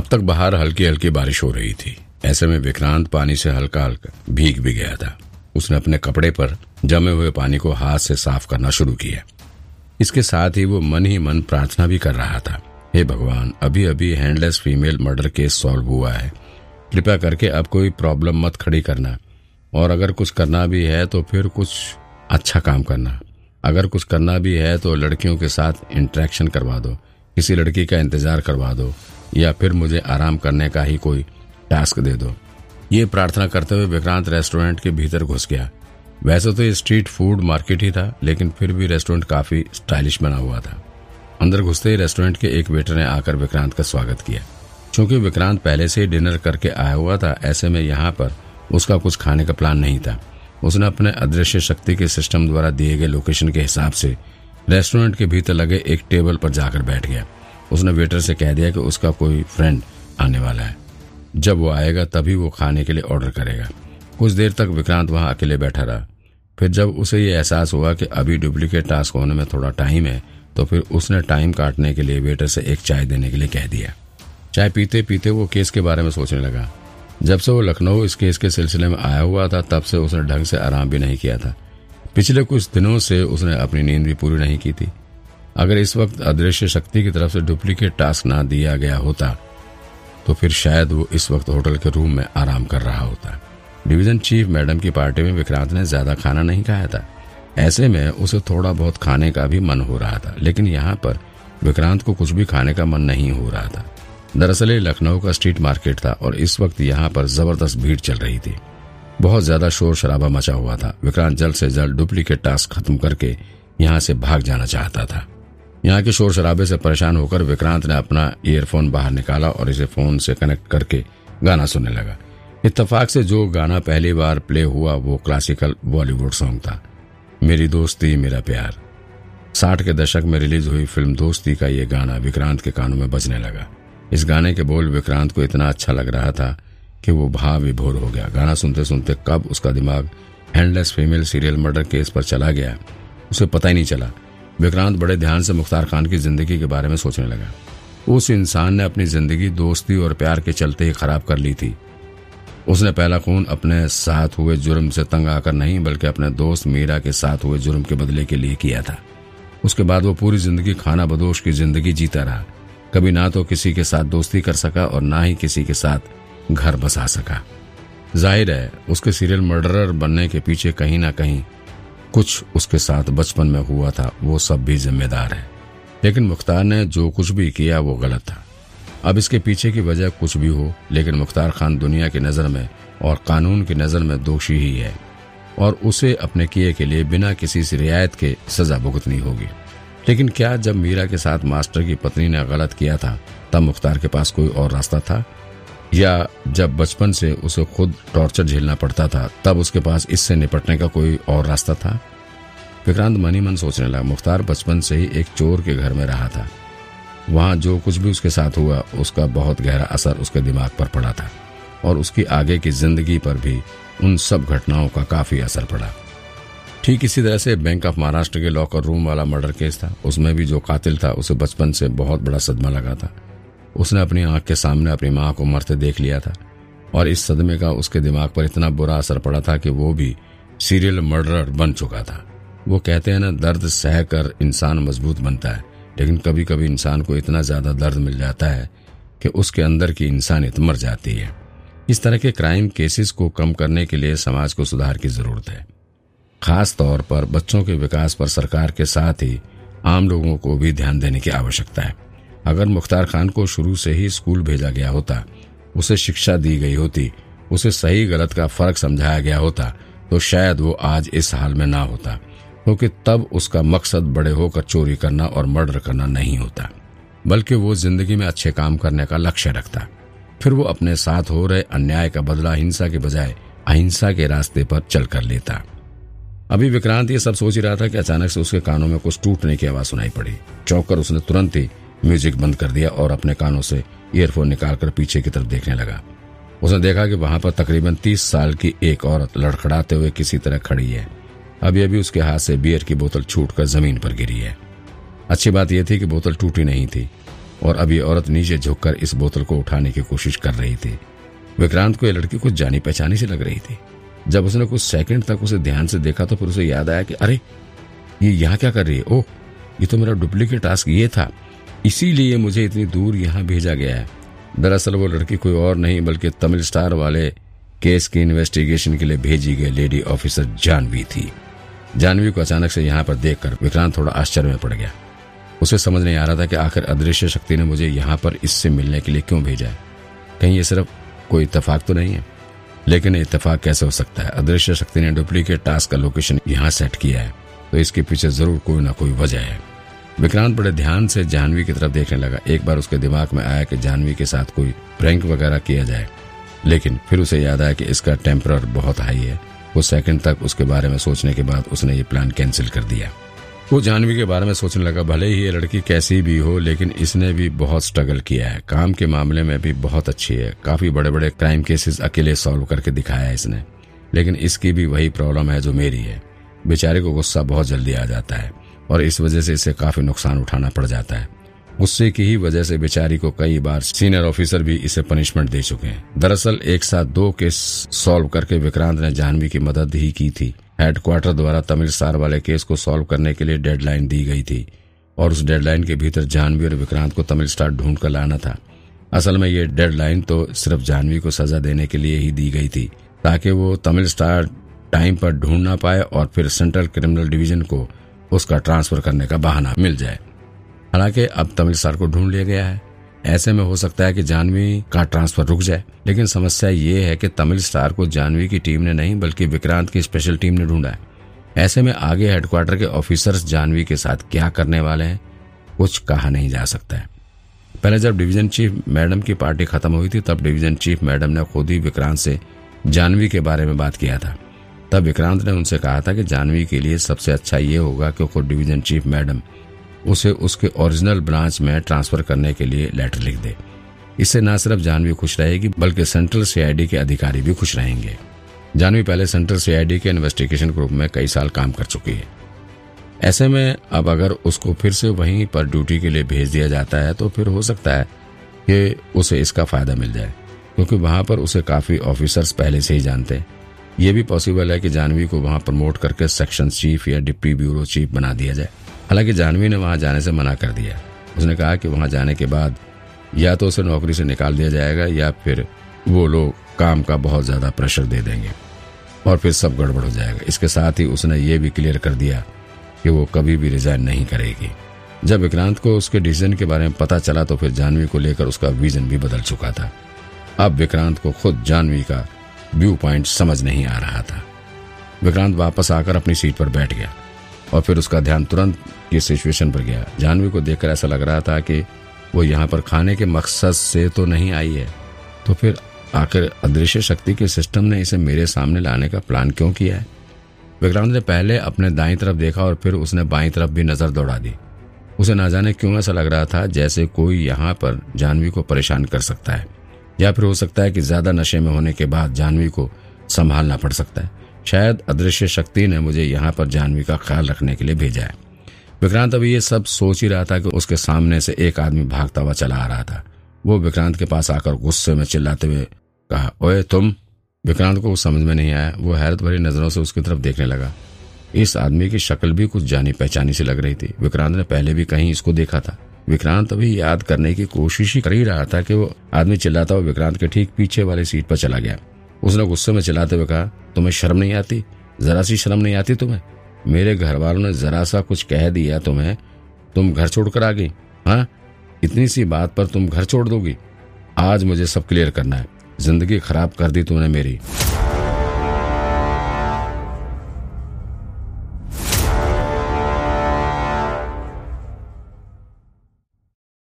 अब तक बाहर हल्की हल्की बारिश हो रही थी। ऐसे में विक्रांत पानी से हल्का हल्का भीग भी गया था। उसने अपने कपड़े पर जमे हुए पानी को हाथ से साफ़ करना शुरू किया। इसके साथ ही वो मन ही मन प्रार्थना भी कर रहा था। हे भगवान अभी अभी handless female murder case solve हुआ है। कृपया करके अब कोई प्रॉब्लम मत खड़ी करना। और अगर कुछ करना भी है तो फिर कुछ अच्छा काम करना। अगर कुछ करना भी है तो लड़कियों के साथ इंटरेक्शन करवा दो। किसी लड़की का इंतज़ार करवा दो। या फिर मुझे आराम करने का ही कोई टास्क दे दो। ये प्रार्थना करते हुए विक्रांत रेस्टोरेंट के भीतर घुस गया। वैसे तो ये स्ट्रीट फ़ूड मार्केट ही था, लेकिन फिर भी रेस्टोरेंट काफ़ी स्टाइलिश बना हुआ था। अंदर घुसते ही रेस्टोरेंट के एक वेटर ने आकर विक्रांत का स्वागत किया। क्योंकि विक्रांत पहले से ही डिनर करके आया हुआ था, ऐसे में यहाँ पर उसका कुछ खाने का प्लान नहीं था। उसने अपने अदृश्य शक्ति के सिस्टम द्वारा दिए गए लोकेशन के हिसाब से रेस्टोरेंट के भीतर लगे एक टेबल पर जाकर बैठ गया। उसने वेटर से कह दिया कि उसका कोई फ्रेंड आने वाला है। जब वो आएगा, तभी वो खाने के लिए ऑर्डर करेगा। कुछ देर तक विक्रांत वहाँ अकेले बैठा रहा। फिर जब उसे ये एहसास हुआ कि अभी डुप्लीकेट टास्क होने में थोड़ा टाइम है तो फिर उसने टाइम काटने के लिए वेटर से एक चाय देने के लिए कह दिया। चाय पीते पीते वो केस के बारे में सोचने लगा। जब से वो लखनऊ इस केस के सिलसिले में आया हुआ था, तब से उसने ढंग से आराम भी नहीं किया था। पिछले कुछ दिनों से उसने अपनी नींद भी पूरी नहीं की थी। अगर इस वक्त अदृश्य शक्ति की तरफ़ से डुप्लीकेट टास्क ना दिया गया होता तो फिर शायद वो इस वक्त होटल के रूम में आराम कर रहा होता। डिवीज़न चीफ मैडम की पार्टी में विक्रांत ने ज़्यादा खाना नहीं खाया था। ऐसे में उसे थोड़ा बहुत खाने का भी मन हो रहा था, लेकिन यहाँ पर विक्रांत को कुछ भी खाने का मन नहीं हो रहा था। दरअसल लखनऊ का स्ट्रीट मार्केट था और इस वक्त यहाँ पर ज़बरदस्त भीड़ चल रही थी। बहुत ज़्यादा शोर शराबा मचा हुआ था। विक्रांत जल्द से जल्द डुप्लीकेट टास्क खत्म करके यहाँ से भाग जाना चाहता था। यहाँ के शोर शराबे से परेशान होकर विक्रांत ने अपना ईयरफोन बाहर निकाला और इसे फ़ोन से कनेक्ट करके गाना सुनने लगा। इत्तेफाक से जो गाना पहली बार प्ले हुआ, वो क्लासिकल बॉलीवुड सॉन्ग था। मेरी दोस्ती, मेरा प्यार। साठ के दशक में रिलीज़ हुई फ़िल्म दोस्ती का ये गाना विक्रांत के कानों में बजने लगा। इस गाने के बोल विक्रांत को इतना अच्छा लग रहा था कि वो भाव विभोर हो गया। गाना सुनते सुनते कब उसका दिमाग handless female serial murder case पर चला गया, उसे पता ही नहीं चला। विक्रांत बड़े ध्यान से मुख्तार खान की ज़िंदगी के बारे में सोचने लगा। उस इंसान ने अपनी ज़िंदगी, दोस्ती और प्यार के चलते ही खराब कर ली थी। उसने पहला खून अपने साथ हुए जुर्म से तंग आकर नहीं, बल्कि अपने दोस्त मीरा के साथ हुए जुर्म के बदले के लिए किया था। उसके बाद वो पूरी ज़िंदगी खाना बदोश की ज़िंदगी जीता रहा। कभी ना तो किसी के साथ दोस्ती कर सका और ना ही किसी के साथ घर बसा सका। ज़ाहिर है, उसके सीरियल मर्डरर बनने के पीछे कहीं ना कहीं कुछ उसके साथ बचपन में हुआ था, वो सब भी जिम्मेदार है। लेकिन मुख्तार ने जो कुछ भी किया, वो गलत था। अब इसके पीछे की वजह कुछ भी हो, लेकिन मुख्तार खान दुनिया की नज़र में और कानून की नज़र में दोषी ही है। और उसे अपने किए के लिए बिना किसी से रियायत के सजा भुगतनी होगी। लेकिन क्या जब मीरा के साथ मास्टर की पत्नी ने गलत किया था, तब मुख्तार के पास कोई और रास्ता था? या जब बचपन से उसे खुद टॉर्चर झेलना पड़ता था, तब उसके पास इससे निपटने का कोई और रास्ता था? विक्रांत मनी मन सोचने लगा। मुख्तार बचपन से ही एक चोर के घर में रहा था। वहाँ जो कुछ भी उसके साथ हुआ, उसका बहुत गहरा असर उसके दिमाग पर पड़ा था और उसकी आगे की ज़िंदगी पर भी उन सब घटनाओं का काफ़ी असर पड़ा। ठीक इसी तरह से बैंक ऑफ़ महाराष्ट्र के लॉकर रूम वाला मर्डर केस था। उसमें भी जो कातिल था, उसे बचपन से बहुत बड़ा सदमा लगा था। उसने अपनी आँख के सामने अपनी माँ को मरते देख लिया था और इस सदमे का उसके दिमाग पर इतना बुरा असर पड़ा था कि वो भी सीरियल मर्डरर बन चुका था। वो कहते हैं ना, दर्द सह कर इंसान मज़बूत बनता है, लेकिन कभी कभी इंसान को इतना ज़्यादा दर्द मिल जाता है कि उसके अंदर की इंसानियत मर जाती है। इस तरह के क्राइम केसेस को कम करने के लिए समाज को सुधार की ज़रूरत है। खास तौर पर बच्चों के विकास पर सरकार के साथ ही आम लोगों को भी ध्यान देने की आवश्यकता है। अगर मुख्तार खान को शुरू से ही स्कूल भेजा गया होता, उसे शिक्षा दी गई होती, उसे सही गलत का फ़र्क समझाया गया होता तो शायद वो आज इस हाल में ना होता, क्योंकि तो तब उसका मकसद बड़े होकर चोरी करना और मर्डर करना नहीं होता, बल्कि वो ज़िंदगी में अच्छे काम करने का लक्ष्य रखता। फिर वो अपने साथ हो रहे अन्याय का बदला हिंसा के बजाय अहिंसा के रास्ते पर चल कर लेता। अभी विक्रांत ये सब सोच ही रहा था कि अचानक से उसके कानों में कुछ टूटने की आवाज़ सुनाई पड़ी। चौंक उसने तुरंत ही म्यूज़िक बंद कर दिया और अपने कानों से ईयरफोन निकालकर पीछे की तरफ़ देखने लगा। उसने देखा कि वहाँ पर तकरीबन तीस साल की एक औरत लड़खड़ाते हुए किसी तरह खड़ी है। अभी अभी उसके हाथ से बियर की बोतल छूटकर ज़मीन पर गिरी है। अच्छी बात यह थी कि बोतल टूटी नहीं थी और ये औरत नीचे झुककर इस बोतल को उठाने की कोशिश कर रही थी। विक्रांत को यह लड़की कुछ जानी पहचानी से लग रही थी। जब उसने कुछ सेकंड तक उसे ध्यान से देखा तो फिर उसे याद आया कि, अरे, ये यहाँ क्या कर रही है? ओह, ये तो मेरा डुप्लीकेट टास्क ये था। इसीलिए मुझे इतनी दूर यहाँ भेजा गया है। दरअसल वो लड़की कोई और नहीं, बल्कि तमिल स्टार वाले केस की इन्वेस्टिगेशन के लिए भेजी गई लेडी ऑफिसर जानवी थी। जानवी को अचानक से यहाँ पर देखकर विक्रांत थोड़ा आश्चर्य में पड़ गया। उसे समझ नहीं आ रहा था कि आखिर अदृश्य शक्ति ने मुझे यहाँ पर इससे मिलने के लिए क्यों भेजा है। कहीं ये सिर्फ़ कोई इतफाक तो नहीं है? लेकिन इतफाक कैसे हो सकता है? अदृश्य शक्ति ने डुप्लीकेट टास्क का लोकेशन यहाँ सेट किया है तो इसके पीछे ज़रूर कोई ना कोई वजह है। विक्रांत बड़े ध्यान से जानवी की तरफ़ देखने लगा। एक बार उसके दिमाग में आया कि जानवी के साथ कोई प्रैंक वगैरह किया जाए। लेकिन फिर उसे याद आया कि इसका टेम्पर बहुत हाई है। कुछ सेकंड तक उसके बारे में सोचने के बाद उसने ये प्लान कैंसिल कर दिया। वो जानवी के बारे में सोचने लगा, भले ही ये लड़की कैसी भी हो, लेकिन इसने भी बहुत स्ट्रगल किया है। काम के मामले में भी बहुत अच्छी है। काफ़ी बड़े बड़े क्राइम केसेस अकेले सॉल्व करके दिखाया है इसने। लेकिन इसकी भी वही प्रॉब्लम है जो मेरी है। बेचारे को गुस्सा बहुत जल्दी आ जाता है। और इस वजह से इसे काफ़ी नुकसान उठाना पड़ जाता है। गुस्से की ही वजह से बेचारी को कई बार सीनियर ऑफिसर भी इसे पनिशमेंट दे चुके हैं। दरअसल एक साथ दो केस सॉल्व करके विक्रांत ने जानवी की मदद ही की थी। हेडक्वार्टर द्वारा तमिल स्टार वाले केस को सॉल्व करने के लिए डेडलाइन दी गई थी और उस डेडलाइन के भीतर जानवी और विक्रांत को तमिल स्टार ढूंढ कर लाना था। असल में ये डेडलाइन तो सिर्फ़ जानवी को सजा देने के लिए ही दी गई थी, ताकि वो तमिल स्टार टाइम पर ढूंढ ना पाए और फिर सेंट्रल क्रिमिनल डिवीज़न को उसका ट्रांसफ़र करने का बहाना मिल जाए। हालाँकि अब तमिल स्टार को ढूंढ लिया गया है। ऐसे में हो सकता है कि जानवी का ट्रांसफ़र रुक जाए। लेकिन समस्या ये है कि तमिल स्टार को जानवी की टीम ने नहीं, बल्कि विक्रांत की स्पेशल टीम ने ढूंढा है। ऐसे में आगे हेडक्वार्टर के ऑफिसर्स जानवी के साथ क्या करने वाले हैं, कुछ कहा नहीं जा सकता है। पहले जब डिवीज़न चीफ मैडम की पार्टी खत्म हुई थी, तब डिवीज़न चीफ मैडम ने खुद ही विक्रांत से जानवी के बारे में बात किया था। तब विक्रांत ने उनसे कहा था कि जानवी के लिए सबसे अच्छा ये होगा कि खुद डिवीज़न चीफ मैडम उसे उसके ओरिजिनल ब्रांच में ट्रांसफ़र करने के लिए लेटर लिख दे। इससे न सिर्फ़ जानवी खुश रहेगी, बल्कि सेंट्रल सीआईडी के अधिकारी भी खुश रहेंगे। जानवी पहले सेंट्रल सीआईडी के इन्वेस्टिगेशन ग्रुप में कई साल काम कर चुकी है। ऐसे में अब अगर उसको फिर से वहीं पर ड्यूटी के लिए भेज दिया जाता है तो फिर हो सकता है कि उसे इसका फ़ायदा मिल जाए, क्योंकि वहाँ पर उसे काफ़ी ऑफिसर्स पहले से ही जानते हैं। ये भी पॉसिबल है कि जानवी को वहाँ प्रमोट करके सेक्शन चीफ या डिप्टी ब्यूरो चीफ बना दिया जाए। हालाँकि जानवी ने वहाँ जाने से मना कर दिया। उसने कहा कि वहाँ जाने के बाद या तो उसे नौकरी से निकाल दिया जाएगा या फिर वो लोग काम का बहुत ज़्यादा प्रेशर दे देंगे और फिर सब गड़बड़ हो जाएगा। इसके साथ ही उसने ये भी क्लियर कर दिया कि वो कभी भी रिजाइन नहीं करेगी। जब विक्रांत को उसके डिसीज़न के बारे में पता चला तो फिर जानवी को लेकर उसका विजन भी बदल चुका था। अब विक्रांत को खुद जानवी का व्यू पॉइंट समझ नहीं आ रहा था। विक्रांत वापस आकर अपनी सीट पर बैठ गया और फिर उसका ध्यान तुरंत की सिचुएशन पर गया। जानवी को देखकर ऐसा लग रहा था कि वो यहाँ पर खाने के मकसद से तो नहीं आई है। तो फिर आखिर अदृश्य शक्ति के सिस्टम ने इसे मेरे सामने लाने का प्लान क्यों किया है? विक्रांत ने पहले अपने दाई तरफ़ देखा और फिर उसने बाई तरफ़ भी नज़र दौड़ा दी। उसे ना जाने क्यों ऐसा लग रहा था जैसे कोई यहाँ पर जानवी को परेशान कर सकता है। या फिर हो सकता है कि ज़्यादा नशे में होने के बाद जानवी को संभालना पड़ सकता है। शायद अदृश्य शक्ति ने मुझे यहाँ पर जानवी का ख्याल रखने के लिए भेजा है। विक्रांत अभी ये सब सोच ही रहा था कि उसके सामने से एक आदमी भागता हुआ चला आ रहा था। वो विक्रांत के पास आकर गुस्से में चिल्लाते हुए कहा, ओए, तुम? विक्रांत को समझ में नहीं आया। वो हैरत भरी नज़रों से उसकी तरफ़ देखने लगा। इस आदमी की शक्ल भी कुछ जानी पहचानी से लग रही थी। विक्रांत ने पहले भी कहीं इसको देखा था। विक्रांत अभी याद करने की कोशिश ही कर ही रहा था कि वो आदमी चिल्लाता हुआ विक्रांत के ठीक पीछे वाली सीट पर चला गया। उसने गुस्से में चिल्लाते हुए कहा, तुम्हें शर्म नहीं आती? जरा सी शर्म नहीं आती तुम्हें? मेरे घर वालों ने जरा सा कुछ कह दिया तुम्हें, तुम घर छोड़कर आ गई हाँ? इतनी सी बात पर तुम घर छोड़ दोगी। आज मुझे सब क्लियर करना है। ज़िंदगी खराब कर दी तुमने मेरी।